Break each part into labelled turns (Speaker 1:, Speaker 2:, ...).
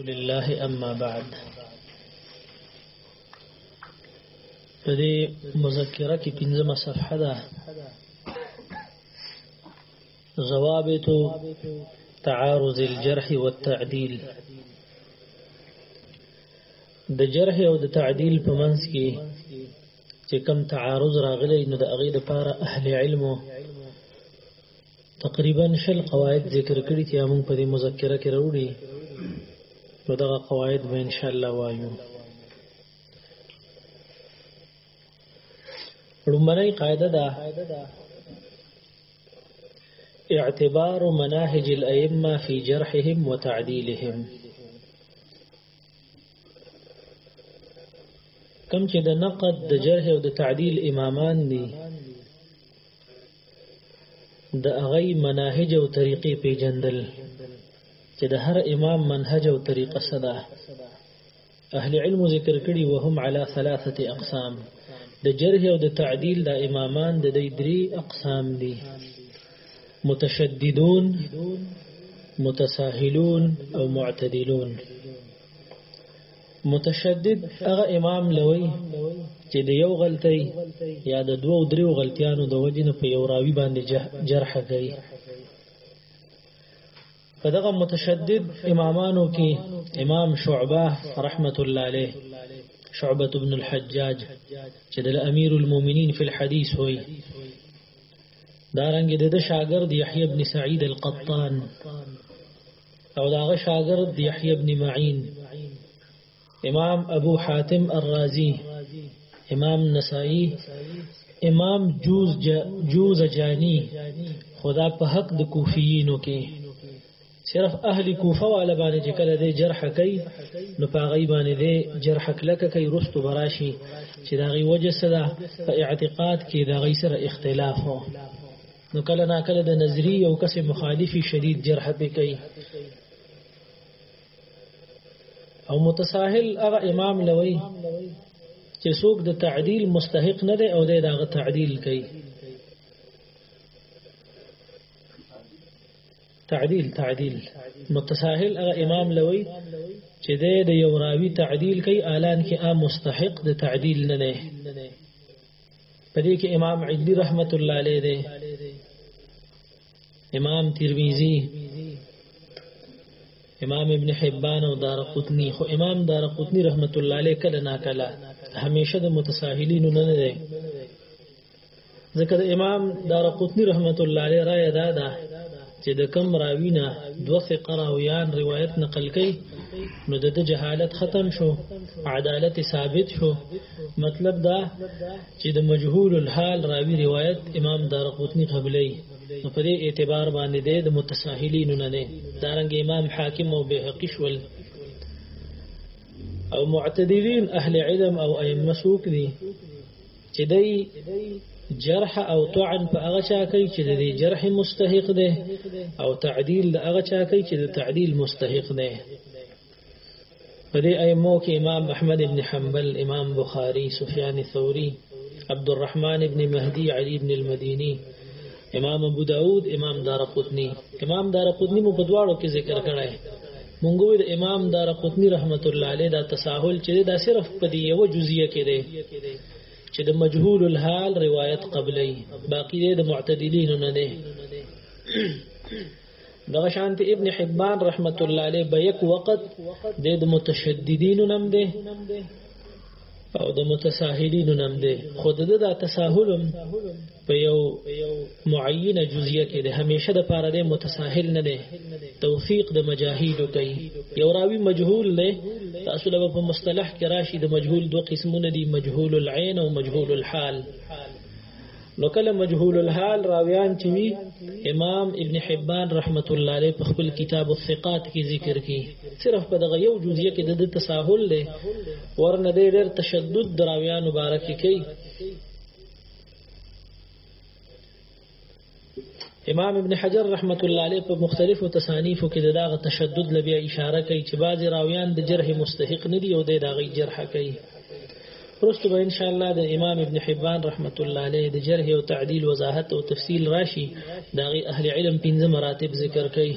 Speaker 1: لله اما بعد په دې مذکره کې پنځمه صفحه ده ضوابط تعارض الجرح والتعديل د جرح او د تعدیل په منځ کې چې کم تعارض راغلی نو د هغه لپاره اهل علمو تقریبا شل قواعد ذکر کړي چې موږ په دې مذکره کې راوړي نو دغه قواعد به ان شاء الله وایو لومړی قاعده ده اعتبار مناهج الائمه في جرحهم وتعديلهم کم چې د نقد د جرح او د تعدیل امامان دي د هغه مناهج او طریقې پیجندل چې د هر امام منهج او طریقه صدا اهل علم ذکر کړي وهم على ثلاثه اقسام د جرح او د تعدیل د امامان د دې درې اقسام دي متشددون متساهلون او معتدلون متشدد هغه امام لوي چې د یو غلطۍ یا د دوو دریو غلطیانو د وجې نه په یو راوي باندې جرح کوي په دغه متشدد امامانو کې امام شعبه رحمت الله علیه شعبه ابن الحجاج چې د امیر المؤمنین فی الحدیث وایي دارنګ د شاګرد یحیی ابن سعید القطان او داغه شاګرد یحیی ابن معین امام ابو حاتم الرازی امام نسائی امام جوز جا جوز جانی خدا په حق د کوفیینو کې صرف اهل کوفه والا باندې چې کله دې جرح کوي نو په غي باندې دې جرح کلک کوي رستو براشي چې دا غي وجه سره په اعتقاد کې دا غي سره اختلاف هو نو کله نا کله د نظری یو کس مخالفي شدید جرح پې کوي او متساهل هغه امام لوي چې څوک د تعدیل مستحق نه دی او د هغه تعدیل کوي تعدیل تعدیل متساهل هغه امام لوي چې د یو راوی تعدیل کوي اعلان کې عام مستحق د تعدیل نه نه په دې کې امام علی رحمت الله علیه دی امام ترمذی امام ابن حبان او دارقطنی خو امام دارقطنی رحمت الله علیه کله نا کله همیشه د متساهلینو نه نه دی ځکه امام دارقطنی رحمت الله علیه رائے دا ده چې د کم راوی نه دوه ثقه راویان روایت نقل کوي نو د جهالت ختم شو عدالت ثابت شو مطلب دا چې د مجهول الحال راوی روایت امام دارقطنی قبلې نو په دې اعتبار باندې د متساهلین نه نه دارنګ امام حاکم او بهقي شول او معتدلین اهل علم او ائمه سوق دي چې دی جرح او طعن په هغه چا کوي چې د دې جرح مستحق ده او تعدیل د هغه چا کوي چې د تعدیل مستحق ده په دې ائمو کې امام احمد ابن حنبل امام بخاری سفیان ثوری عبد الرحمن ابن مهدی علی ابن المديني امام ابو داود امام دارقطنی امام دارقطنی مو په دواړو کې ذکر کړی مونږ وی د امام دارقطنی رحمت الله علیه دا تساهل چې دا صرف په دی یو جزئیه کې دی چې د مجهول الحال روایت قبلی باقی د معتدلین نه نه دغه شانت ابن حبان رحمت الله علیه به یک وخت د متشددین نم دی او د متساهلین نم دی خود د دا تساهلم په یو معینه جزئیه کې د همیشه د پاره د متساهل نه دی توثیق د مجاهید کوي یو راوی مجهول نه تاسو له په مصطلح کې راشي د مجهول دوه قسمونه دي مجهول العين او مجهول الحال نو کله مجهول الحال راویان چې وی امام ابن حبان رحمت الله علیه په خپل کتاب الثقات کې ذکر کی صرف په دغه یو جزئیه کې د تساهل له ورنه ډېر تشدد دراویان مبارک کی امام ابن حجر رحمت الله علیه په مختلفو تصانیفو کې دغه تشدد لبی اشاره کوي چې بعضی راویان د جرح مستحق نه دي او د دغه جرح کوي پرسته به ان شاء الله د امام ابن حبان رحمت الله علیه د جرح او تعدیل وضاحت او تفصیل راشي دغه اهل علم پنځه مراتب ذکر کوي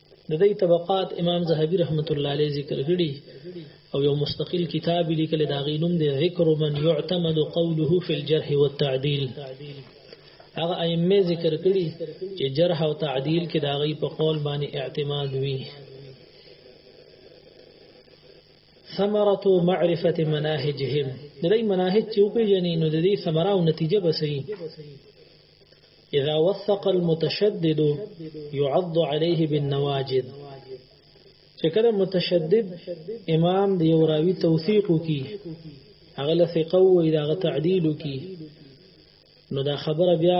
Speaker 1: د دې طبقات امام زهبي رحمت الله علیه ذکر کړي او یو مستقل کتاب لیکل دا غینوم دی ذکر من يعتمد قوله في الجرح والتعديل هغه ائمه ذکر کړي چې جرح او تعدیل کې دا غي په قول باندې اعتماد وي ثمرة معرفة مناهجهم د دې مناهج چې وپیژنې نو د دې ثمره او نتیجه بسې اذا وثق المتشدد يعض عليه بالنواجذ چې کله متشدد امام دی یو راوی توثیق کی هغه له ثقه وې دا غ تعدیل کی نو دا خبره بیا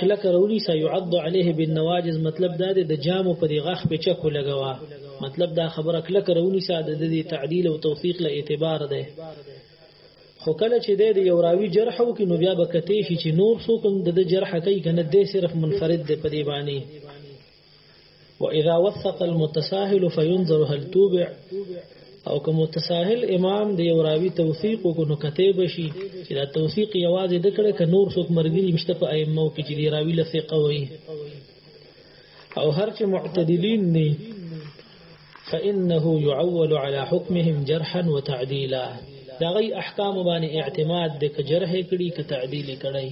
Speaker 1: کله کرونی سا يعض عليه بالنواجذ مطلب دا دی د جامو په دی غخ په چکو لګوا مطلب دا خبره کله کرونی سا د دې تعدیل او توثیق له اعتبار ده خو کله چې د یو راوی جرح وکړي نو بیا به کته شي چې نور څوک هم د جرح کوي کنه د صرف منفرد دی په دی باندې واذا وثق المتساهل فينظر هل توبع او که متساهل امام دی یو راوی توثیق کو نو کته بشي چې دا توثیق یوازې د کړه ک نور څوک مرګري مشته په ائمه کې چې دی راوی لثقه وي او هر چې معتدلین نه فإنه يعول على حكمهم جرحا وتعديلا دا غي احکام باندې اعتماد د کجرح کړي ک تعدیل کړي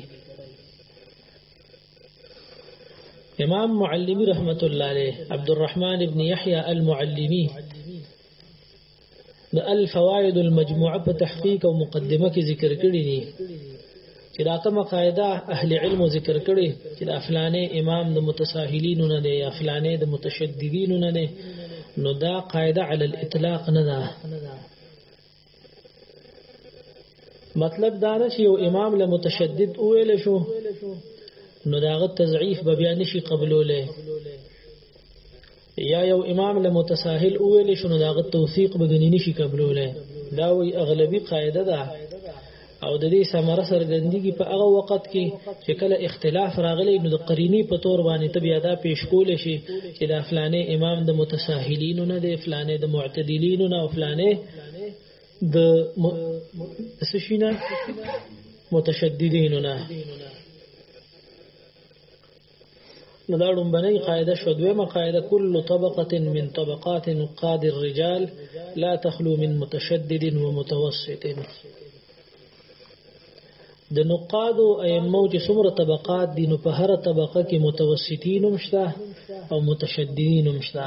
Speaker 1: امام معلمی رحمت الله علیه عبد الرحمن ابن یحیی المعلمی د الفوائد المجموعه په تحقیق او مقدمه کې ذکر کړی دي چې دا کومه قاعده اهل علم ذکر کړي چې د افلانې امام د متساهلین نه دی یا افلانې د متشددین نه دی نو دا قاعده علی الاطلاق نه ده مطلب دا نه چې یو امام له متشدد ویل شو نو داغه تضعیف به بیا نشي قبولوله یا یو امام له متساهل اویل شنو داغه توثیق بګنی نشي قبلوله دا وی اغلبی قاعده ده او د دې سمره سرګندګي په هغه وخت کې چې کله اختلاف راغلی نو د قرینی په تور باندې ته بیا دا پیش کول شي چې دا فلانه امام د متساهلینو نه دی فلانه د معتدلینو نه او فلانه د م... سشینه متشددینو نه نو دا لومبنۍ قاعده شو دویمه قاعده کل طبقه من طبقات نقاد الرجال لا تخلو من متشدد ومتوسط د نقاد او ائمه چې څومره طبقات دي نو په هر طبقه کې متوسطین هم شته او متشددین هم شته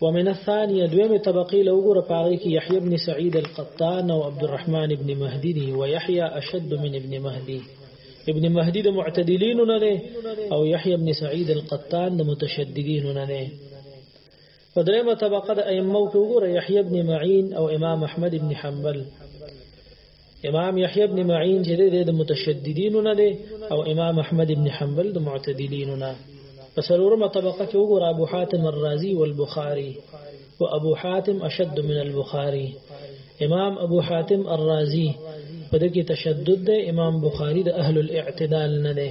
Speaker 1: ومن الثانيه دویمه طبقه له وګوره پاره کې يحيى ابن سعيد القطان او عبد الرحمن ابن مهدي دي ويحيى اشد من ابن مهدي ابن مهدي د معتدلين نه نه او يحيى ابن سعيد القطان د متشددين نه نه په درېمه طبقه د ائمه کې وګوره يحيى ابن معين او امام احمد ابن حنبل امام یحیی ابن معین چې د متشددینو نه دی او امام احمد ابن حنبل د معتدلینو نه په څلورمه طبقه کې وګوره ابو حاتم الرازی والبخاری و ابو حاتم اشد من البخاری امام ابو حاتم الرازی په دې کې تشدد دی امام بخاری د اهل الاعتدال نه دی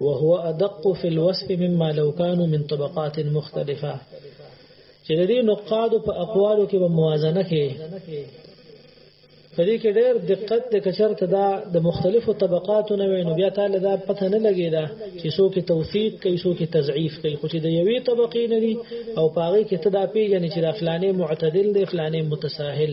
Speaker 1: وهو ادق في الوصف مما لو كانوا من طبقات مختلفه چې د دې نقاد په اقوالو کې به موازنه کې کدی کې ډېر دقت د کچر ته دا د مختلفو طبقاتو نه وینو بیا تعالی دا پته نه لګی دا چې څوک توثیق کوي څوک تضعیف کوي خو چې د یوې طبقې نه دي او پاره کې ته دا پیژنې چې د فلانه معتدل دی فلانه متساهل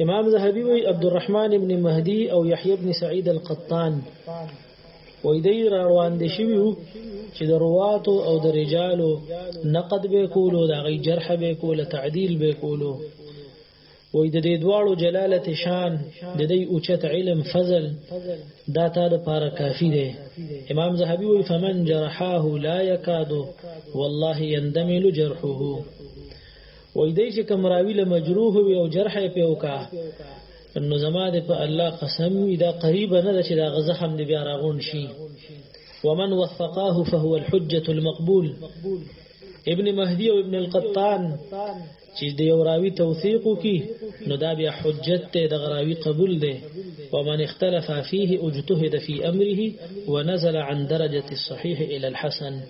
Speaker 1: امام ذهبي وی عبد الرحمن ابن مهدي او يحيى ابن سعيد القطان وې دی را روان دي شوی چې د رواتو او د رجالو نقد به کولو د غي جرح به کوله تعدیل به کولو وې د دې دواړو جلالت شان د دې اوچت علم فضل دا تا د پاره کافی دی امام زهبي وې فمن جرحه لا يكاد والله يندمل جرحه وای دی چې کوم راوی له مجروح وي او جرح یې په وکا نو زما د په الله قسم وي دا قریب نه ده چې دا غزخم دی بیا راغون شي ومن وثقاه فهو الحجه المقبول ابن مهدی او ابن القطان چې د یو راوی توثیق کی نو دا بیا حجت ته د غراوی قبول دی ومن اختلف فيه اجتهد في امره ونزل عن درجه الصحيح الى الحسن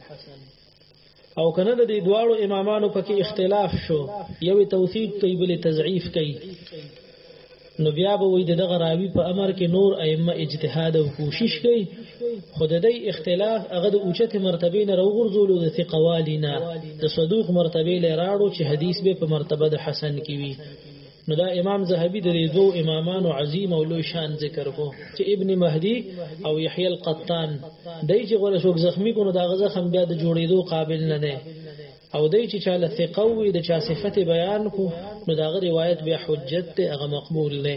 Speaker 1: او کنه د دې دواړو امامانو پکې اختلاف شو یو توثیق کوي بل تضعیف کوي نو بیا به وي دغه راوی په امر کې نور ائمه اجتهاد او کوشش کوي خود دې اختلاف هغه د اوچت مرتبه نه راوغورځولو د ثقوالینا د صدوق مرتبه لراړو چې حدیث به په مرتبه د حسن کې وي نو دا امام زهبي د دو امامانو عظیم او لوی شان ذکر کو چې ابن مهدی او یحیی القطان دای چې غوړ شوک زخمی کو نو دا غزه خم بیا د جوړېدو قابل نه دی او دای چې چاله ثقه وي د چا صفت بیان کو نو دا غ روایت بیا حجت ته هغه مقبول نه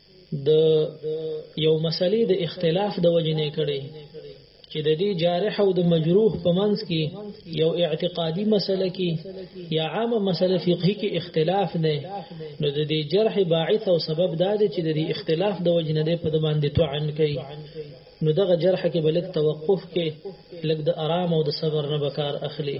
Speaker 1: د یو مسلې د اختلاف د وجې نه کړي چې د دې جارح او د مجروح په منځ کې یو اعتقادي مسله کې یا عامه مسله فقهي کې اختلاف نه نو د دې جرح باعث او سبب دا دی چې د دې اختلاف د وجې نه په د باندې توعن کوي نو دغه جرح کې بلک توقف کې لګ د آرام او د صبر نه بکار اخلي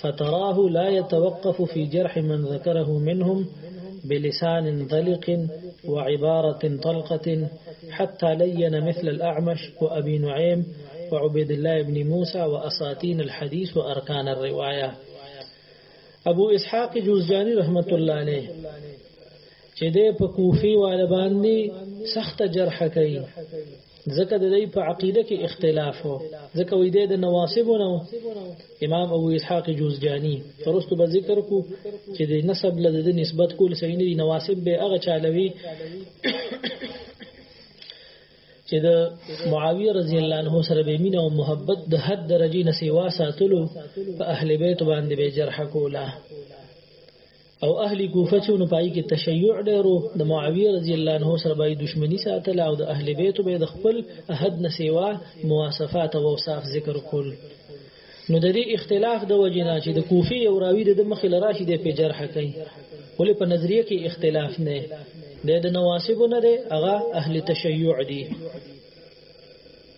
Speaker 1: فتراه لا يتوقف في جرح من ذكره منهم بلسان ضلق وعبارة طلقة حتى لين مثل الأعمش وأبي نعيم وعبيد الله بن موسى وأساتين الحديث وأركان الرواية ابو اسحاق جوزجانی رحمت الله علیه چې د په کوفی وال باندې سخت جرح کوي ځکه د دې په عقیده کې اختلاف وو ځکه وې د نواسب نو امام ابو اسحاق جوزجانی فرستو به ذکر کو چې د نسب له د نسبت کول صحیح نه دي نواسب به هغه چالوي چې د معاویه رضی الله عنه سره به مینه او محبت د حد درجه نسیوا ساتلو په اهل بیت باندې به جرح کوله او اهل کوفه چې نو پای کې تشیع ډیرو د معاویه رضی الله عنه سره به دښمنی ساتل او د اهل بیت به د خپل احد نسیوا مواصفات او اوصاف ذکر کول نو د دې اختلاف د وجینا چې د کوفی او راوی د مخې لراشي د په جرح کوي ولې په نظریه کې اختلاف نه دی د نواسب نه دی هغه اهل تشیع دي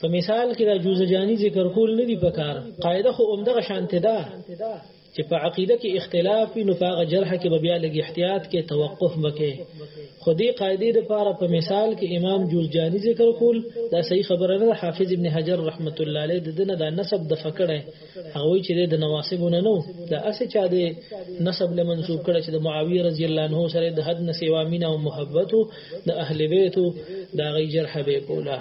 Speaker 1: په مثال کې دا جوزه جانی ذکر کول نه دی پکار قاعده خو عمدغه شانته ده چې په عقیده کې اختلاف وي نو هغه جرح کې به بیا لګي احتیاط کې توقف وکړي خو دې قاعده د پاره په مثال کې امام جوزجانی ذکر کول دا صحیح خبره نه حافظ ابن حجر رحمت الله علیه د دنه دا نسب د فکړه هغه وی چې د نواسبونه نو د اسه چا د نسب له منسوب کړه چې د معاویه رضی الله عنه سره د حد نسوا مینا او محبت د اهل بیت د غی جرح به کولا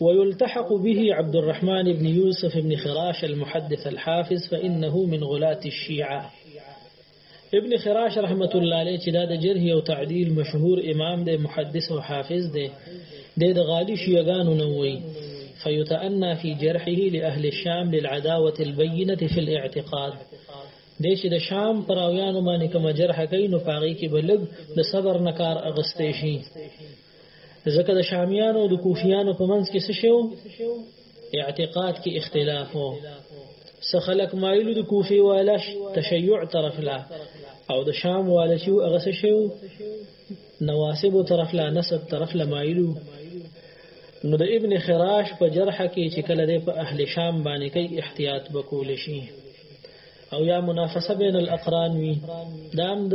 Speaker 1: ويلتحق به عبد الرحمن بن يوسف بن خراش المحدث الحافظ فإنه من غلاة الشيعة ابن خراش رحمت الله علیه چې دا د جرح او تعدیل مشهور امام دی محدث او حافظ دی د غالی شیعاګانو نه وایي فيتأنى في جرحه لأهل الشام للعداوة البينة في الاعتقاد دې چې د شام پراویانو باندې کوم جرح کوي نو پاغي کې بلګ د صبر نکار اغستې شي ځکه د شامیانو او د کوفیانو په منځ کې څه شو اعتقاد کې اختلاف وو څه خلک مایلو د کوفي والا تشیع طرف لا او د شام والا چې هغه څه شو نواسب طرف لا نسب طرف لا مایلو نو د ابن خراش په جرح کې چې کله د په اهل شام باندې کوي احتیاط وکول شي او یا منافسه بین الاقران وی دام د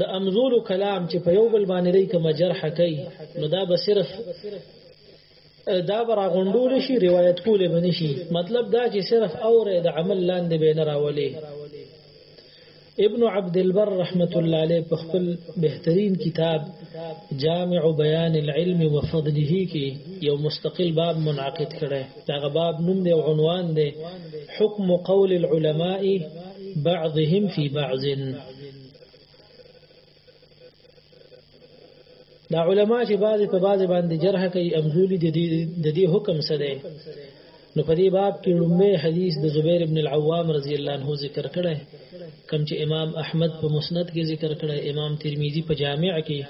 Speaker 1: د امزولو کلام چې په یو بل باندې دی کوم جرح کوي نو دا به صرف دا برا غونډول شي روایت کول به نشي مطلب دا چې صرف اوره د عمل لاندې به نه راولي ابن عبد البر رحمت الله علیه په خپل بهترین کتاب جامع بیان العلم وفضله کې یو مستقل باب منعقد کړي دا باب نوم دی او عنوان دی حکم قول العلماء بعضهم في بعض دا علما چې بعضې په بعضې باندې جرح کوي امزولي د دې حکم څه دی نو په دې باب کې لومبه حدیث د زبیر ابن العوام رضی الله عنه ذکر کړی کم چې امام احمد په مسند کې ذکر کړی امام ترمذی په جامع کې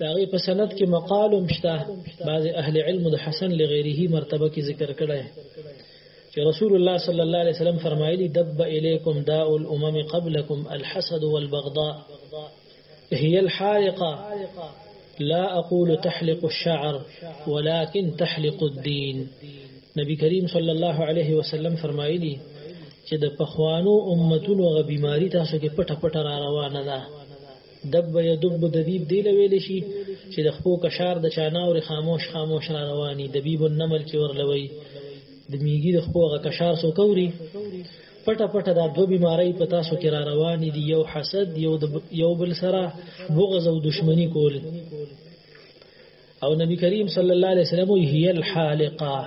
Speaker 1: دا غي په سند کې مقال مشته بعض اهل علم د حسن لغیره مرتبه کې ذکر کړی چې رسول الله صلی الله علیه وسلم فرمایلی دب الیکم داء الامم قبلکم الحسد والبغضاء هي الحارقه لا اقول تحلق الشعر ولكن تحلق الدين نبی کریم صلی الله علیه وسلم فرمایلی چې د پخوانو امتونو غ بیماری تاسو کې پټه پټه را روانه ده دب یا دب دبیب دی لویل شي چې د خپو کشار د چاناور خاموش خاموش را رواني دبیب النمل چې ورلوي د میګي د خپو غ کشار سو کوري پټه پټه دا دوه بیماری په تاسو کې را روان دي یو حسد یو یو بل سره بغض او دشمنی کول او نبی کریم صلی الله علیه وسلم وی هی الحالقه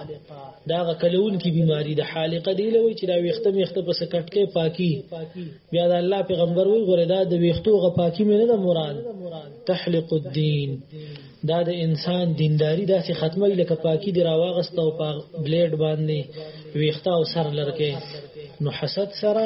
Speaker 1: دا غکلون کی بیماری د حالقه دی لوي چې دا ویخته میخته پس کټکه پاکي بیا د الله پیغمبر وی غره دا د ویختو غ پاکي مینه د مراد تحلق الدین دا د انسان دینداری داسې ختمه لکه پاکي دی راواغست او په بلیډ باندې ویخته او سر لرکه نو حسد سره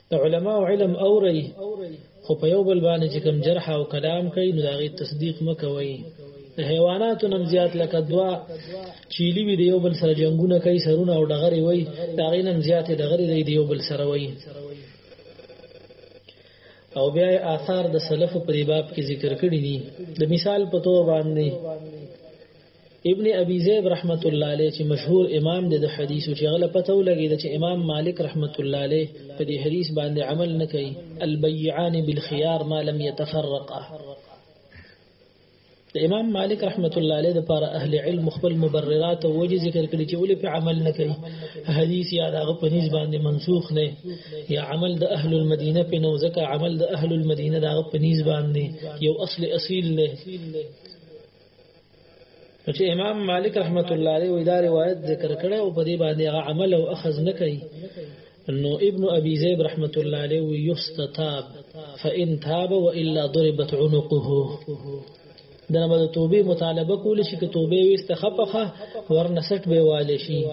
Speaker 1: د علما او علم اوري خو په یو بل باندې چې کوم جرح او کلام کوي نو داغي تصدیق مکوي د حیواناتو نم زیات لکه دوا چیلی وی د یو بل سره جنگونه کوي سرونه او ډغري وي داغي نم زیات ډغري دی د یو بل سره وي او بیا آثار د سلف په باب کې ذکر کړی دي د مثال په تور باندې ابن ابي زيد رحمت الله عليه چې مشهور امام دی د حدیثو چې غله پته ولګي چې امام مالک رحمت الله عليه په دې حدیث باندې عمل نه کوي البيعان بالخيار ما لم يتفرقا د امام مالک رحمت الله عليه د پاره اهل علم خپل مبررات او وجه ذکر کړي چې ولې په عمل نه کوي حدیث یا دغه په نسبت باندې منسوخ نه یا عمل د اهل المدینه په نو ځکه عمل د اهل المدینه دغه په نسبت باندې یو اصل اصیل نه نو چې امام مالک رحمت الله علیه وی دا روایت ذکر کړي او په دې باندې هغه عمل او اخذ نه کوي نو ابن ابي زيد رحمت الله عليه يستتاب فان تاب والا ضربت عنقه دا به توبه مطالبه کول شي که توبه وست خپخه ورنسټ به والي شي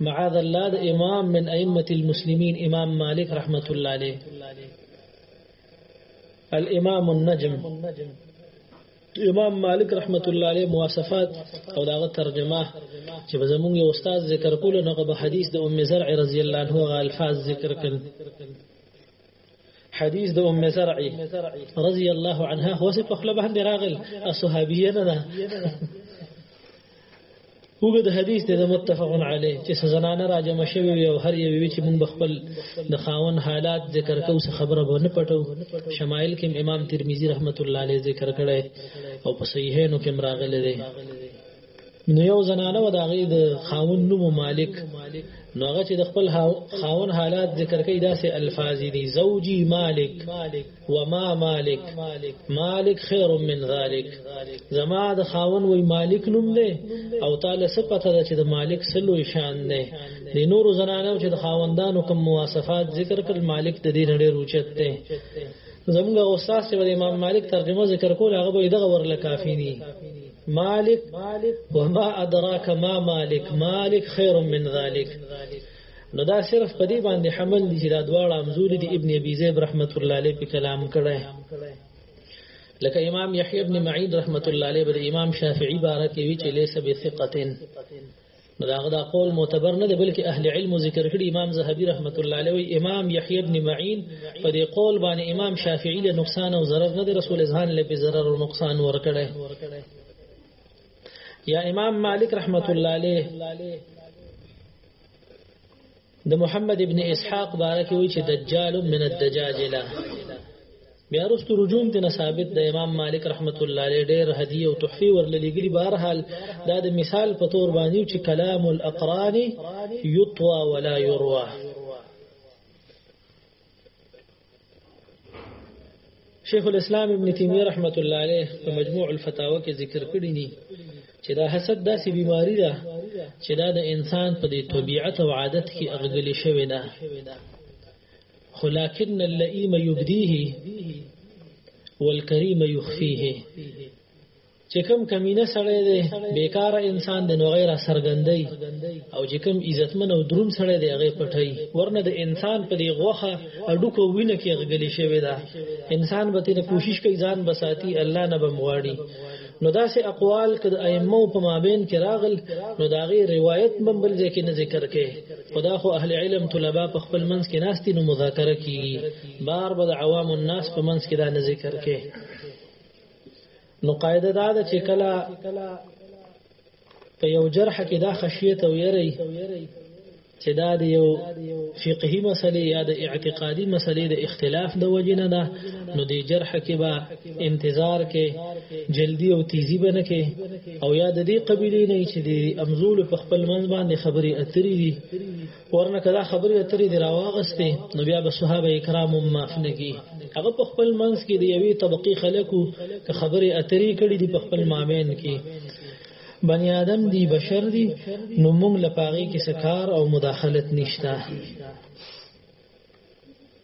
Speaker 1: معاذ الله امام من ائمه المسلمين امام مالك رحمه الله عليه الامام النجم امام مالک رحمت الله علیه مواصفات او داغه ترجمه چې به زمونږ یو استاد ذکر کول نو به حدیث د ام زرع رضی الله عنها الفاظ ذکر کړي حديث د ام زرع رضي الله عنها هو سي په خپل باندې راغل الصحابيه نه وګد حدیث د متفق علی چې سزنانه راجم شوی او هر یو وی چې مونږ خپل د خاون حالات ذکر کوو څه خبره به نه پټو شمایل کې امام ترمذی رحمت الله علیه ذکر کړي او په صحیحینو کې مراغله دي نو یو زنانه و داغه د خاون نوم مالک نو هغه چې د خپل خاون حالات ذکر کوي داسې الفاظ دي زوجي مالک وما مالک مالک خیر من ذلک زما د خاون وی مالک نوم دی او تعالی صفته ده چې د مالک سلو شان دی د نور زنانو چې د خاوندانو کوم مواصفات ذکر کړ مالک د دې نړۍ روچت دی زموږ استاد چې د امام مالک ترجمه ذکر کول هغه به دغه ورله کافی دي مالک وما ادراک ما مالک مالک خیر من ذلک نو دا صرف په دې باندې حمل دي چې دا دواړه امزوري دي ابن ابي زيد رحمت الله عليه په کلام کړه لکه امام يحيى ابن معين رحمت الله عليه بر امام شافعي بارک وی چې ليس بثقتين نو دا غدا قول معتبر نه دی بلکې اهل علم ذکر کړي امام زهبي رحمت الله عليه وی امام يحيى ابن معين په دې قول باندې امام شافعي له نقصان او ضرر نه دی رسول ځان له ضرر او نقصان ورکړي یا امام مالک رحمت الله عليه د محمد ابن اسحاق باره کې وی چې دجال من الدجاجله بیا رست رجوم دینه ثابت د امام مالک رحمت الله علیه ډیر هدیه او تحفی ورلګری بهرحال دا د مثال په تور باندې چې کلام الاقران یطوا ولا یروى شیخ الاسلام ابن تیمیه رحمت الله علیه په مجموع الفتاوا کې ذکر کړی دی چې دا حسد داسې بیماری ده چې دا د انسان په دې طبیعت او عادت کې اغګلی شوی ده خو لکن اللئیم یبدیه والکریم یخفیه چې کوم کمینه سړی دی بیکاره انسان دی نو غیر سرګندۍ او چې کوم عزتمن او دروند سړی دی هغه پټي ورنه د انسان په دی غوخه اډوکو وینه کې غلي شوی دا انسان به تیر کوشش کوي ځان بساتی الله نه بمواړي نو داسې اقوال کده ائمه په مابین کې راغل نو دا غي روایت بمبل ځکه نه ذکر کې خدا خو اهل علم طلبه په خپل منځ کې ناشتي نو مذاکره کی بار بد عوام الناس په منځ کې دا نه ذکر کې نو قاعده دا ده چې کله په یو جرح کې دا خشیت او یری چې دا د یو فقهي مسلې یا د اعتقادي مسلې د اختلاف د وجنه ده نو د جرح کې به انتظار کې جلدی او تیزی بنه کې او یا د دې قبيله نه چې د امزول په خپل منځ باندې خبري اترې دي ورنه کدا خبرې اترې دی راواغستې نو بیا به صحابه کرام معاف نه کی هغه په خپل منځ کې دی یوې طبقه خلکو که خبرې اترې کړې دي په خپل مابین کې بنی آدم دی بشر دی نو موږ لپاره کې سکار او مداخلت نشته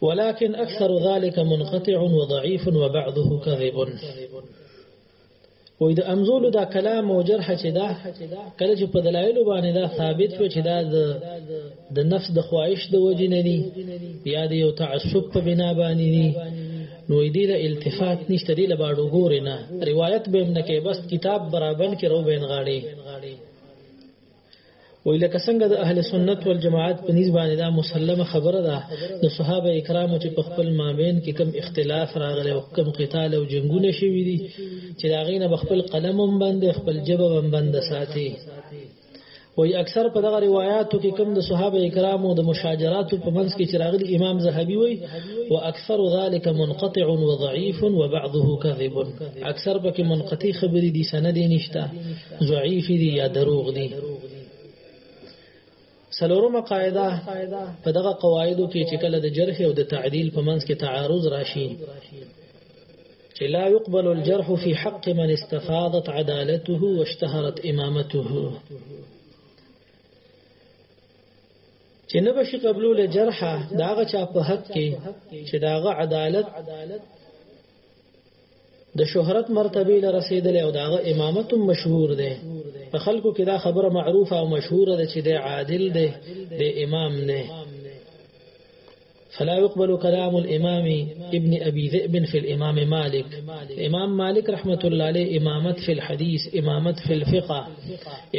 Speaker 1: ولكن أكثر ذلك منقطع وضعيف وبعضه كذب وې د امزولو دا کلام او جرح چې دا کله چې په دلایل باندې دا ثابت شو چې دا د نفس د خواهش د وجې نه دي یا د یو تعصب په بنا باندې دي نو دې له التفات نشته دې له باړو ګور نه روایت به نه کې بس کتاب برابر کې رو بین غاړي وی لکه څنګه د اهل سنت والجماعت په نسبت باندې دا مسلمه خبره ده د صحابه کرامو چې په خپل مابین کې کم اختلاف راغلی او کم قتال او جنگونه شوي دي چې دا غینه خپل قلم هم باندې خپل جبه هم باندې ساتي وی اکثر په دغه روایتو کې کم د صحابه کرامو د مشاجرات په منځ کې چې راغلي امام زهبي وی او اکثر ذلك منقطع وضعيف وبعضه كذب اکثر پکې منقطي خبرې دي سند نشته ضعیف دي یا دروغ دي سلورمه قاعده په دغه قواعدو کې چې کله د جرح او د تعدیل په منځ کې تعارض راشي چې لا يقبل الجرح في حق من استفاضت عدالته واشتهرت امامته چې نه بشي قبول جرحه داغه چا په حق کې چې داغه عدالت د شهرت مرتبه له رسیدل او داغه امامت مشهور ده په خلکو کې دا خبره معروفه او مشهوره ده چې د عادل ده د امام نه فلا يقبل كلام الإمام ابن أبي ذئب في الإمام مالك إمام مالك رحمة الله عليه إمامت في الحديث إمامت في الفقه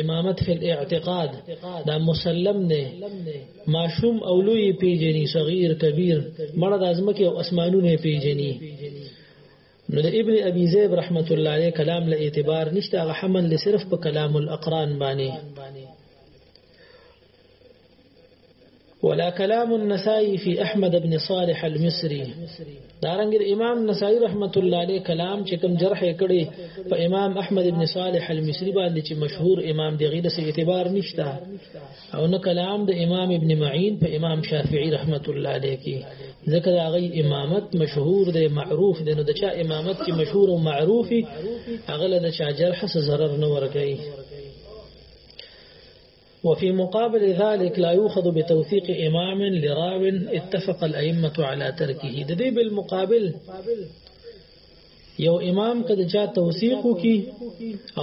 Speaker 1: إمامت في الاعتقاد دا مسلم نه ماشوم او لوی پیجنی صغیر کبیر مړه د ازمکه او اسمانونه پیجنی نو د ابن ابي زيد رحمت الله عليه کلام له اعتبار نشته هغه حمل له صرف په کلام الاقران باندې ولا كلام النسائي في احمد بن صالح المصري دارنګ امام نسائی رحمت الله علیه کلام چې کوم جرح کړي په امام احمد ابن صالح المصری باندې چې مشهور امام دی غیله سي اعتبار نشته او نه کلام د امام ابن معین په امام شافعی رحمت الله علیه کې ځکه دا غي امامت مشهور دی معروف دی نو د چا امامت چې مشهور او معروف هغه له چا جرح سره ضرر نه ورګي وفي مقابل ذلك لا يؤخذ بتوثيق امام لراو اتفق الائمه على تركه د دې بالمقابل یو امام کده چا توثیق کی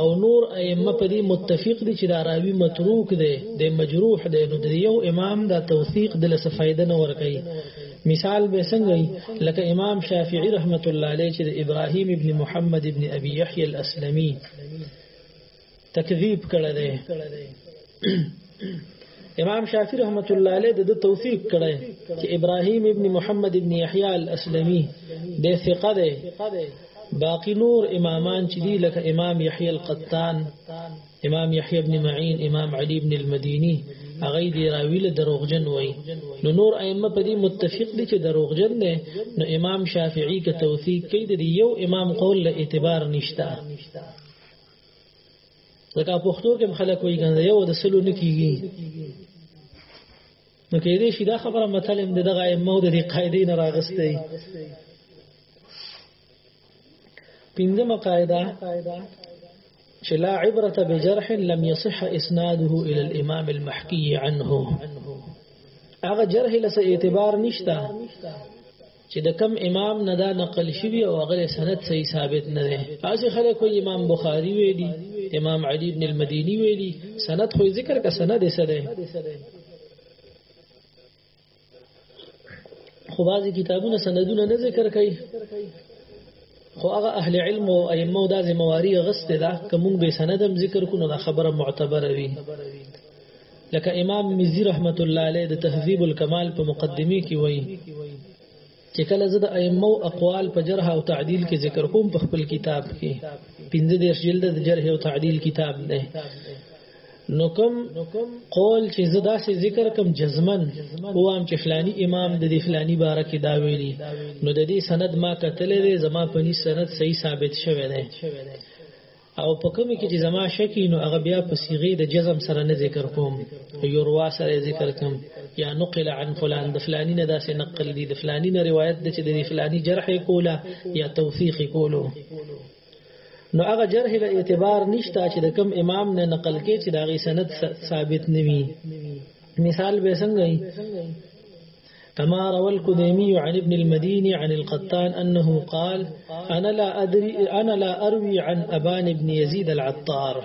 Speaker 1: او نور ائمه په دې متفق دي چې دا راوی متروک دی د مجروح دی نو د یو امام دا توثیق د لسه فائدہ نه ور کوي مثال به څنګه لکه امام شافعی رحمت الله علیه چې د ابراهیم ابن محمد ابن ابي يحيى الاسلمي تکذیب کړی دی امام شافعی رحمت الله علیه د توثیق کړی چې ابراهیم ابن محمد ابن یحیی الاسلمی د ثقه دی باقی نور امامان چې دی لکه امام یحیی القطان امام یحیی ابن معین امام علی ابن المدینی هغه دی راوی له دروغجن وای نو نور ائمه په دې متفق دي چې دروغجن دي نو امام شافعی که توثیق کوي د یو امام قول له اعتبار نشته لکه پښتو کې خلک وایي کنه یو د سلو نه کیږي نو کې دې شي دا خبره متلم د دغه امو د دې قاعده نه راغستې پنځمه قاعده چې لا عبرة بجرح لم يصح اسناده الى الامام المحكي عنه هغه جرح لسه اعتبار نشته چې د کم امام نه دا نقل شوی او هغه سند صحیح ثابت نه دی اسی خلک وی امام بخاری ویلی امام علی ابن المدینی ویلی سند خو ذکر کا سند یې سره خو بعضی کتابونه سندونه نه ذکر کوي خو هغه اهل علم او ائمه دا ذمہواری غست ده کوم به سندم ذکر کو نو خبره معتبره وي لکه امام مزی رحمت الله علیه د تهذیب الکمال په مقدمه کې وایي چې کله زه د ائمه او اقوال په جرح او تعدیل کې ذکر کوم په خپل کتاب کې 15 جلد د جرح او تعدیل کتاب نه نو کوم قول چې زدا سي ذکر کوم جزمن او ام چې فلاني امام د دې فلاني باره کې دا ویلي نو د دې سند ما کتل دي زما په ني سند صحیح ثابت شوه دی او په کوم کې چې زما شکی نو هغه بیا په صيغه د جزم سره نه ذکر کوم یو روا سره ذکر کوم یا نقل عن فلان د فلانی نه داسې نقل دي د فلانی نه روایت د چې د فلانی جرح کوله یا توثیق کوله نو هغه جرح له اعتبار نشته چې د کم امام نه نقل کې چې دا غي سند ثابت نوي مثال به څنګه كما روى الكديمي عن ابن المديني عن القطان أنه قال أنا لا, أدري أنا لا أروي عن أبان بن يزيد العطار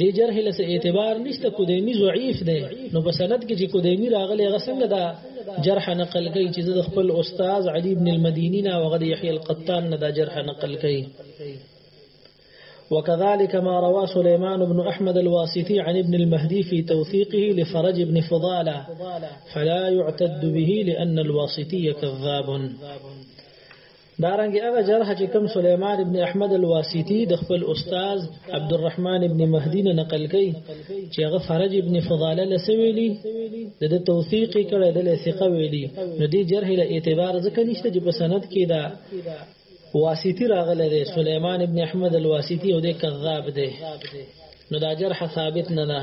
Speaker 1: دی جرح لسه اعتبار نشته کودیمی ضعیف دی نو په سند کې چې کودیمی راغلی هغه څنګه دا جرح نقل کوي چې د خپل استاد علی ابن المدینی نه وغد یحیی القطان نه دا جرح نقل کوي وكذلك ما روى سليمان بن أحمد الواسطي عن ابن المهدي في توثيقه لفرج بن فضالة فلا يعتد به لأن الواسطي كذاب دارنګ هغه جرح چې کوم سليمان ابن احمد الواسطي د خپل استاد عبد الرحمن ابن مهدي نه نقل کړي چې هغه فرج ابن فضاله لسویلی د د توثیق کړه د ثقه ویلی نو دې جرح له اعتبار ځکه نشته چې په سند کې دا واسطي راغله دی سليمان ابن احمد الواسطي او د کذاب دی نو دا جرح ثابت نه ده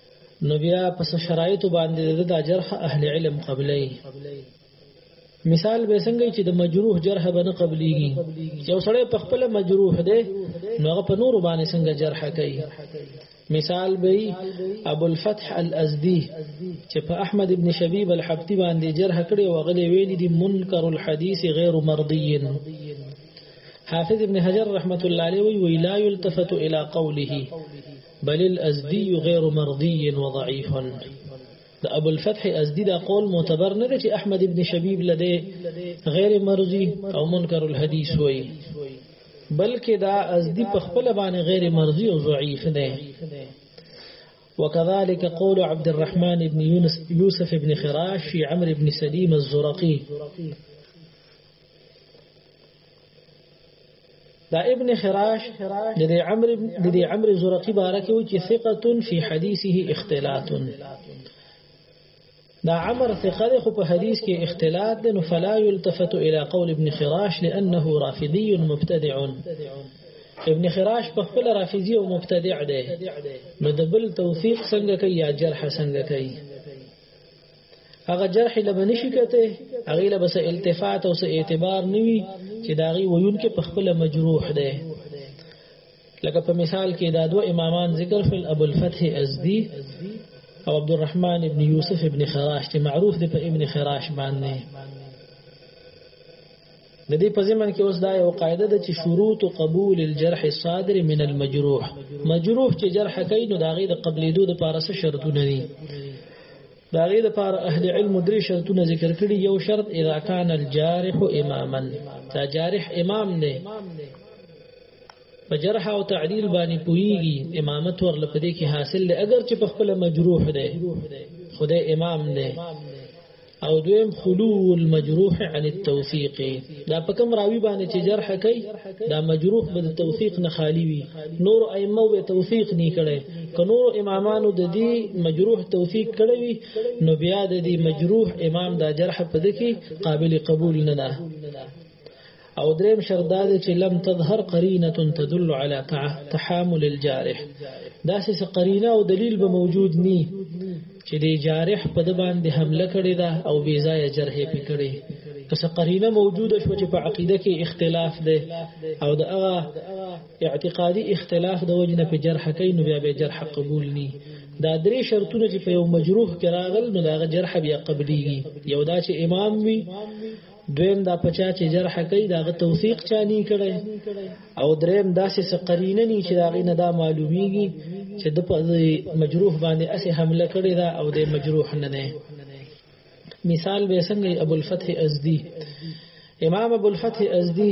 Speaker 1: نو بیا په شرایطو باندې د جرح اهل علم قبلې مثال به څنګه چې د مجروح جرح به نه قبليږي یو سړی په خپل مجروح دی نو هغه په نور باندې څنګه جرح کوي مثال به ابو الفتح الازدي چې په احمد ابن شبيب الحبتي باندې جرح کړي او غلې ویلي دي منکر الحديث غیر مرضي حافظ ابن حجر رحمت الله علیه وی لا يلتفت الى قوله بل الازدي غير مرضي وضعيف د ابو الفتح ازدي دا قول معتبر نه دی چې احمد ابن شبيب لدی غیر مرضی او منکر الحديث وای بلکې دا ازدي په خپل باندې غیر مرضی او ضعیف دی وكذلك قول عبد الرحمن بن يونس يوسف بن خراش في عمرو بن سليم الزرقي دا ابن خراش د دې عمر د دې عمر زرقي بارکه و چې ثقه فی حدیثه اختلاط دا عمر ثقه خو په حدیث کې اختلاط ده فلا يلتفت الى قول ابن خراش لانه رافضي مبتدع ابن خراش په خپل رافضي او مبتدع ده نو د بل توثیق څنګه کوي یا جرح څنګه کوي هغه جرح لبه نشي کته هغه لبه سه التفات او سه اعتبار نوي چې داغي ویون کې په خپل مجروح ده لکه په مثال کې دا دوه امامان ذکر فل ابو الفتح ازدی او عبد الرحمن ابن یوسف ابن خراش چې معروف دی په ابن خراش باندې د دې په ضمن کې اوس دا یو قاعده ده چې شروط قبول الجرح الصادر من المجروح مجروح چې جرح کوي نو دا غي د قبلېدو د پارسه شرطونه دي دا غي د پار اهل علم درې شرطونه ذکر کړي یو شرط اذا كان الجارح اماما دا جارح امام نه په جرح او تعدیل باندې پويږي امامت ورلپدې کې حاصل لې اگر چې په خپل مجروح ده خدای امام نه او دویم خلو المجروح عن التوثيق دا په کوم راوی باندې چې جرح کوي دا مجروح به توثیق نه خالی وي نور ائمه به توثیق نه کړي که نور امامانو د دې مجروح توثیق کړي وي نو بیا د دې مجروح امام دا جرح په دکی قابل قبول نه ده او دریم شرط دا دی چې لم تظهر قرینه تدل على تحامل الجارح دا سه قرینه او دلیل به موجود ني چې دی جارح په د باندې حمله کړې ده او بی ځای جرح پې کړې که څه قرینه موجوده شو چې په عقیده کې اختلاف ده او د هغه اعتقادي اختلاف د وجنه په جرح کې نو بیا به جرح قبول ني دا درې شرطونه چې په یو مجروح کې راغل نو دا جرح بیا قبليږي یو دا چې امام وي دویم دا پچا چې جرح کوي دا غ توثیق چانی کړي او دریم داسې څه قرینه ني چې دا غ نه دا معلومیږي چې د په مجروح باندې اسه حمله کړي دا او د مجروح نه نه مثال به څنګه ابو الفتح ازدی امام ابو الفتح ازدی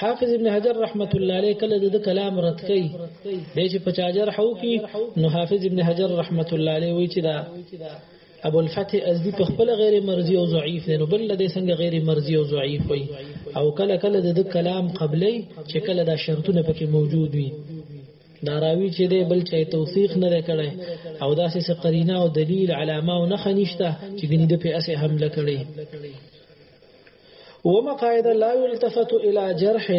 Speaker 1: حافظ ابن حجر رحمت الله علیه کله د کلام رد کوي د چې په چاجر حو کې نو حافظ ابن حجر رحمت الله علیه وی چې دا ابو الفتح ازدی په خپل غیر مرضی او ضعیف دی نو بل د څنګه غیر مرضی او ضعیف وي او کله کله د کلام قبلی چې کله دا شرطونه پکې موجود وي دا راوی چې دی بل چا توثیق نه کړي او داسې څه قرینه او دلیل علامه او نه خنيشته چې ګنې د په اسه حمله کړي ومقاعد لا يلتفت الى جرح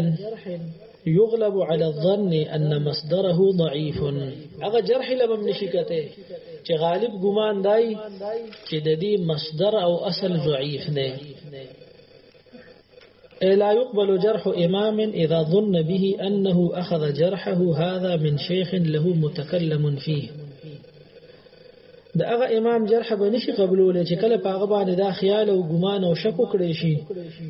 Speaker 1: يغلب على الظن أن مصدره ضعيف هغه جرح لبم نشكته چې غالب ګمان دی چې ددي مصدر او اصل ضعيف نه لا يقبل جرح إمام إذا ظن به أنه أخذ جرحه هذا من شيخ له متكلم فيه د هغه امام جرح به نشي قبولول چې کله په هغه باندې دا خیال او ګمان او شک وکړي شي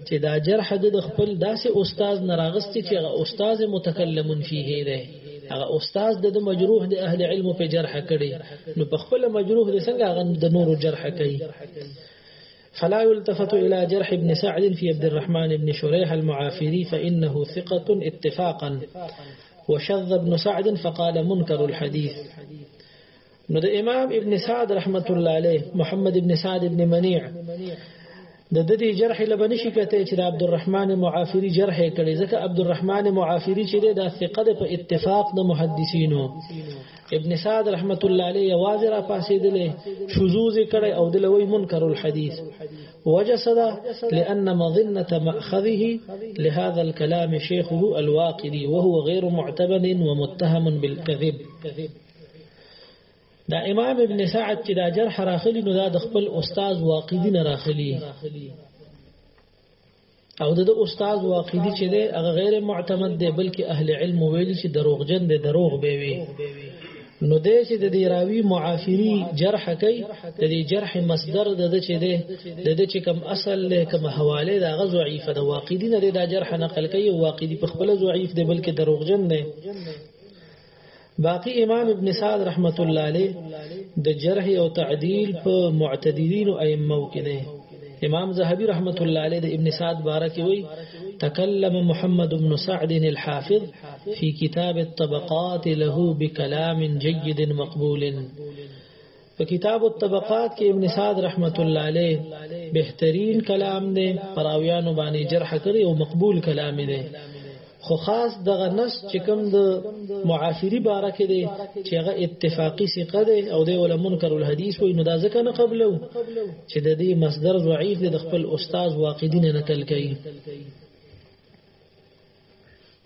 Speaker 1: چې دا جرح د خپل داسې استاد نراغستي چې هغه استاد متکلم فيه دی هغه استاد د مجروح د اهل علم په جرح کړي نو په خپل مجروح د څنګه هغه د نور جرح کوي فلا يلتفت إلى جرح ابن سعد في عبد الرحمن بن شريح المعافري فإنه ثقة اتفاقا وشذ ابن سعد فقال منكر الحديث نو د امام ابن سعد رحمت الله علیه محمد ابن سعد ابن منیع د د دې جرح لبنی شي کته چې د عبدالرحمن معافری جرح کړي ځکه عبدالرحمن معافری چې د ثقه د په اتفاق د محدثینو ابن سعد رحمت الله علیه یواز را پاسېدلې شذوذ کړي او د لوی منکر الحديث وجسد لان مظنه ماخذه لهذا الكلام شيخه الواقدي وهو غير معتبر ومتهم بالكذب دا امام ابن سعد چې دا جرح راخلی نو دا د خپل استاد واقعي نه راخلی او د استاد واقعي چې دی هغه غیر معتمد دی بلکې اهل علم ویل چې دروغجن دی دروغ به وي نو دې چې د دې راوی معافری جرح کوي د دې جرح مصدر د دې چې دې د دې چې کم اصل له کم حواله دا غ ضعیف د واقعي نه دا جرح نقل کوي واقعي په خپل ضعیف دی بلکې دروغجن نه باقی امام ابن سعد رحمت الله علیه د جرح او تعدیل په معتدلین او ائمه کې نه امام زهبی رحمت الله علیه د ابن سعد بارک وی تکلم محمد بن سعد الحافظ فی کتاب الطبقات له بكلام جيد مقبول په کتاب الطبقات کې ابن سعد رحمت الله علیه بهترین کلام دی پراویانو باندې جرح کړی او مقبول کلام دی خو خاص دغه نس چې کوم د معافری باره کې دی چې هغه اتفاقی ثقه دی او د علماء منکر الحديث وي نو دا ځکه نه قبلو چې د دې مصدر ضعیف دی د خپل استاد واقعین نقل کوي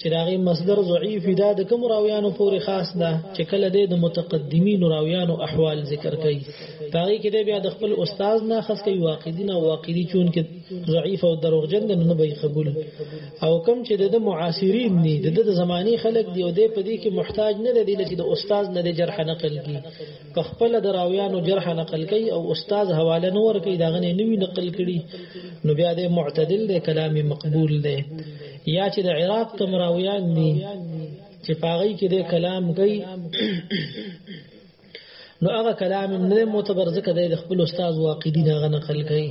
Speaker 1: چې داغي مصدر ضعیف دا د کوم راویانو پورې خاص ده چې کله د متقدمین راویانو احوال ذکر کوي پاره کې د بیا د خپل استاد نه خاص کوي واقعین او واقعي چون کې ضعیف او دروغجن نه به قبول او کم چې د معاصرین دي د زماني خلک دی او د پدې کې محتاج نه دی چې د استاد نه د جرح نقل کی په خپل د راویانو جرح نقل کوي او استاد حواله نه ور کوي دا غنه نوی نقل کړي نو بیا د معتدل د کلام مقبول دی یا چې د عراق کوم راویان دي چې پاغي کې د کلام کوي نو هغه کلام نه معتبر ځکه د خپل استاد واقعي نه غنه نقل کوي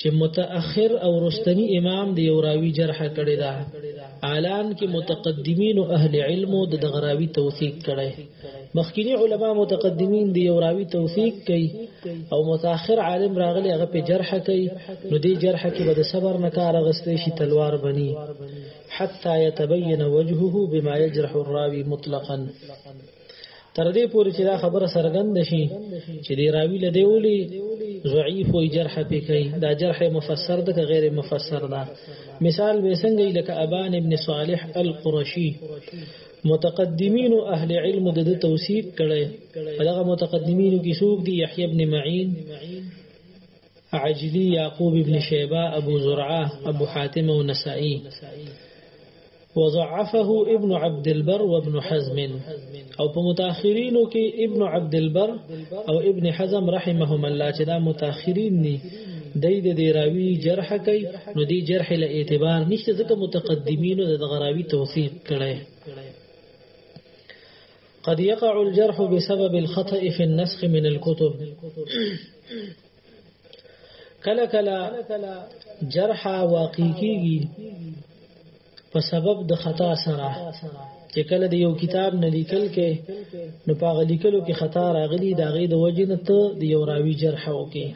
Speaker 1: چې متأخر او رستنی امام دی یو راوی جرح کړی دا اعلان کې متقدمین او اهل علم د دغه راوی توثیق کړي مخکینی علما متقدمین دی یو راوی توثیق کوي او متأخر عالم راغلی هغه په جرح کوي نو دی جرح کې به د صبر نه کار غستې شي تلوار بني حتى يتبين وجهه بما يجرح الراوي مطلقا تر دې پورې چې دا خبره سرګند شي چې دی راوی له دی ولي ضعیف وي جرح پې کوي دا جرح مفسر ده که غیر مفسر ده مثال به څنګه لکه ابان ابن صالح القرشي متقدمین اهل علم د دې توصیف کړي هغه متقدمین کې څوک دي یحیی ابن معین عجلی یعقوب ابن شیبه ابو زرعه ابو حاتم او نسائی وضعفه ابن عبد البر وابن حزم او په متأخرینو کې ابن عبد البر او ابن حزم رحمهم الله چې دا متأخرین ني دای د دی راوی جرح کوي نو دی جرح له اعتبار نشته ځکه متقدمینو د غراوی توثیق کړي قد يقع الجرح بسبب الخطأ في النسخ من الكتب کله کله جرح واقع کیږي په سبب د خطا سره چې کله د یو کتاب نه لیکل کې نو په لیکلو کې خطا راغلی دا غي د وجنه ته د یو راوی جرح وکي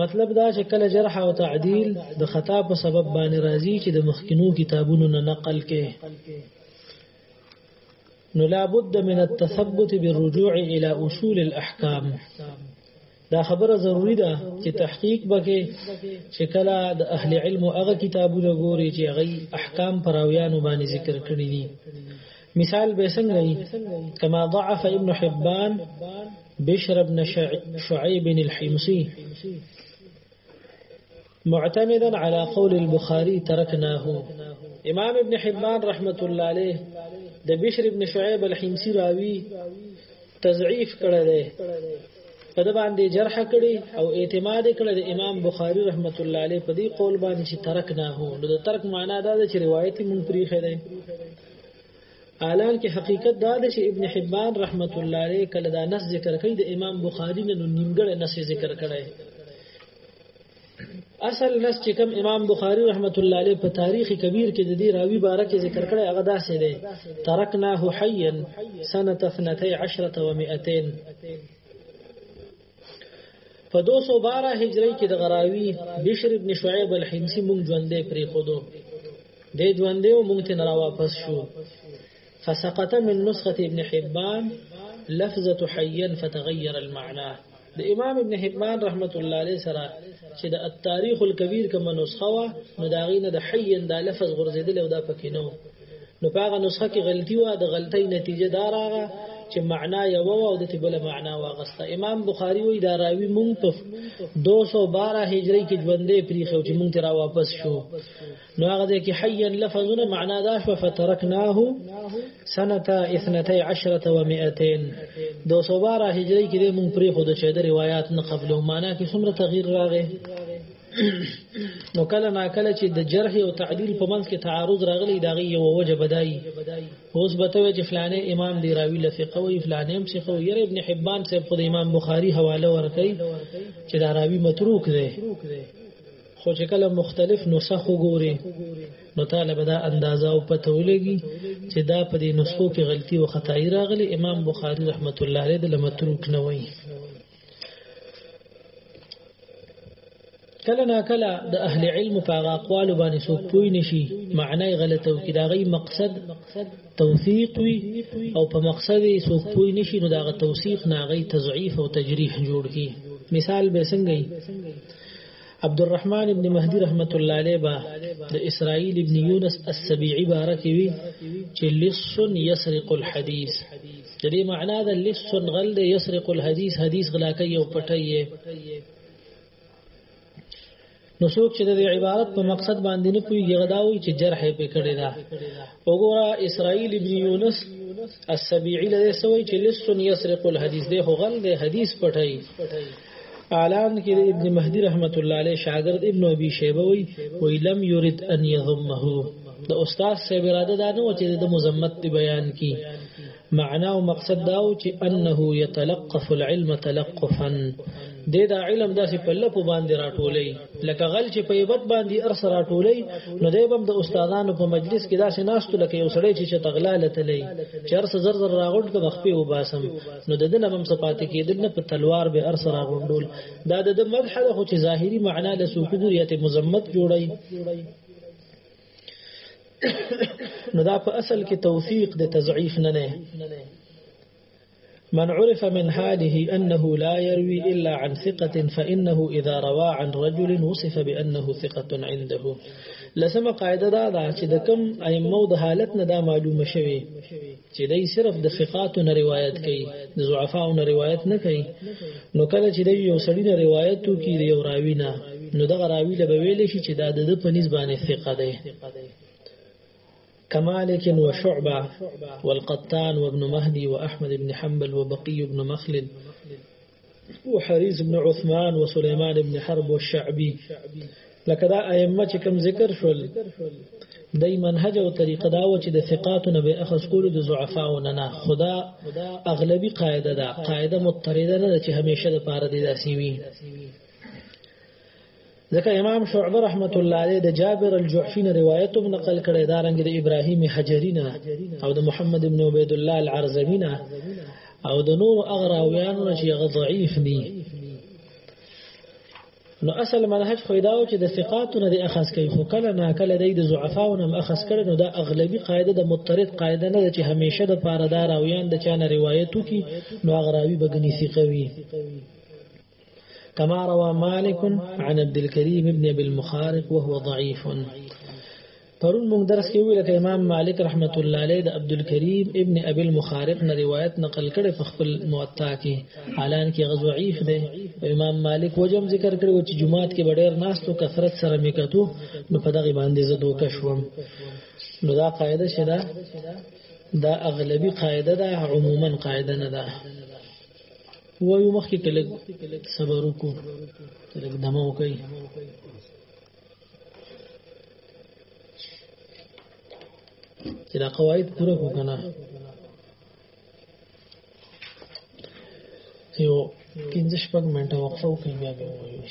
Speaker 1: مطلب دا چې کله جرح او تعدیل د خطا په سبب باندې راځي چې د مخکینو کتابونو نه نقل کې نو لابد من التثبت بالرجوع الى اصول الاحکام دا خبره ضروری ده چې تحقیق بکې چې کله د اهل علم هغه کتابونه ګوري چې هغه احکام پراویانو باندې ذکر کړی دي مثال به څنګه وي کما ضعف ابن حبان بشر ابن شعيب الحمصي معتمدا على قول البخاري تركناه امام ابن حبان رحمت الله عليه د بشر ابن شعيب الحمصي راوي تضعیف کړی دی په د باندې جرح کړي او اعتماد کړي د امام بخاری رحمت الله علیه په دې قول باندې چې ترک نه هو نو د ترک معنا دا ده چې روایت مونږ پریخې ده الان کې حقیقت دا دی چې ابن حبان رحمت الله علیه کله دا نص ذکر کړي د امام بخاری نه نیمګړی نص ذکر کړي اصل نص چې کوم امام بخاری رحمت الله علیه په تاریخ کبیر کې د دې راوی باره کې ذکر کړي هغه دا څه دی ترکناه حیا سنه 12 و200 په 212 هجری کې د غراوی بشر ابن شعیب الحمسی مونږ ژوندې پرې خودو د ژوندې او مونږ ته نه واپس شو فسقط من نسخه ابن حبان لفظه حيا فتغير المعنى د امام ابن حبان رحمت الله علیه سره چې د التاریخ الکبیر کوم نسخه وا نو داغینه د حي د لفظ غرزیدل او دا پکې نو نو په هغه نسخه کې غلطي و د غلطۍ نتیجه دا راغله چې معنا یو او د تبل معنا واغسته امام بخاری وی دا راوی مونږ په 212 هجری کې ژوندې پری خو چې مونږ را واپس شو نو هغه د کې حیا لفظونه معنا دا شو فترکناه سنه 12 و200 212 هجری کې مونږ پری خو د شه د روایت نه قبل معنا کې څومره تغییر راغی نو کله نا کله چې د جرح او تعدیل په منځ کې تعارض راغلی دا غي یو وجه بدای اوس به ته چې فلانه امام دی راوی لثقه وی فلانه هم ثقه وی ابن حبان صاحب خو د امام بخاری حواله ورکړي چې دا راوی متروک دی خو چې کله مختلف نسخ وګوري نو طالب دا اندازه او پته ولګي چې دا په دې نسخو کې غلطي او خدای راغلي امام بخاری رحمت الله علیه د متروک نه وایي کله نا کله د اهل علم په هغه اقوال باندې څوک پوي نشي معنی غلطه وي دا غي مقصد توثیق وي او په مقصد یې څوک پوي نشي نو دا غي توثیق نه غي تضعیف او تجریح جوړ کی مثال به څنګه عبد الرحمن ابن مهدی رحمت الله علیه با د اسرائیل ابن یونس السبیعی بارک وی چې لصن یسرق الحديث د دې معنا د لصن غل د یسرق الحديث حدیث غلا کوي او پټي نو څوک چې د عبارت په مقصد باندې نه پوهیږي غداوي چې جرح یې پکړی دا وګوره اسرائیل ابن یونس السبیعی له سوی چې لصن یسرق الحديث دی هو غل د حدیث پټي اعلان کې د ابن مهدی رحمت الله علیه شاګرد ابن ابي شیبه وی وی لم يرد ان يضمه د استاد صاحب اراده دا نه و چې د مزمت دی بیان کی معنا او مقصد دا و چې انه يتلقف العلم تلقفا د دا علم داسې په لپو باندې راټولې لکه غل چې په یبت باندې ارس راټولې نو دی بم د استادانو په مجلس کې داسې ناشته لکه یو سړی چې تغلا لته لې چر سزر زر راغونډ کړه خپې وباسم نو د دنه هم صفات کېدل نه په تلوار به ار سره غونډول دا د مدح له خو چې ظاهري معنا له سوق ګوريته مزمت جوړي نو دا په اصل کې توثیق د تضعیف نه نه من عرف من حاله أنه لا يروي إلا عن ثقة فإنه إذا روى عن رجل وصف بأنه ثقة عنده لسما قاعده دا دا چې د کم ائمه د حالت نه دا معلومه شوي چې دای صرف د ثقات نه روایت کوي د ضعفاو نه روایت نه کوي نو کله چې دی یو سړی نه روایت کوي د یو راوی نه نو دغه راوی له ویل شي چې دا د په نسبت باندې ثقه ده كمالك وشعبة والقطان وابن مهدي وأحمد بن حنبل وبقي بن مخلد وحريز بن عثمان وسليمان بن حرب والشعبي لکه دا ائمه چې کوم ذکر شول دای منهج او طریقه دا و چې د ثقات نه به اخذ کول د ضعفاء نه نه خدا اغلبي قاعده ده قاعده متریده نه چې همیشه د پاره دي داسي وي ځکه امام شعبه رحمت الله علیه د جابر الجحفی نه روایت هم نقل کړی دا رنګ د ابراهیم حجری نه او د محمد ابن عبید الله العرزمی نه او د نور اغراویانو نه چې هغه ضعیف دي نو اصل منهج خو دا و چې د ثقاتو نه د اخذ کوي خو کله نا کله د ضعفاو نه اخذ کړي نو دا اغلبي قاعده د مضطرد قاعده نه ده چې همیشه د پاره دار او یان د چانه روایتو کې نو اغراوی بګنی ثقوي كما روى مالك عن عبد الكريم بن ابي المخارق وهو ضعيف پرون موږ درس کې ویل چې امام مالک رحمت الله علیه د عبد الکریم ابن ابي المخارق نه روایت نقل کړي په خپل موطا کې اعلان کې غزوعیف دی امام مالک وجم ذکر کړي چې جمعات کې ډېر ناس تو کثرت سره میکتو نو په دغه باندې زه دوه کښوم نو دا قاعده شدا دا اغلبي قاعده ده عموما قاعده نه ده وایو مخکې کله صبر وکړو کله دمه وکړي چې دا قواعد پوره کو کنه یو 15 شپږ منټه وقفه وکړي بیا به وایو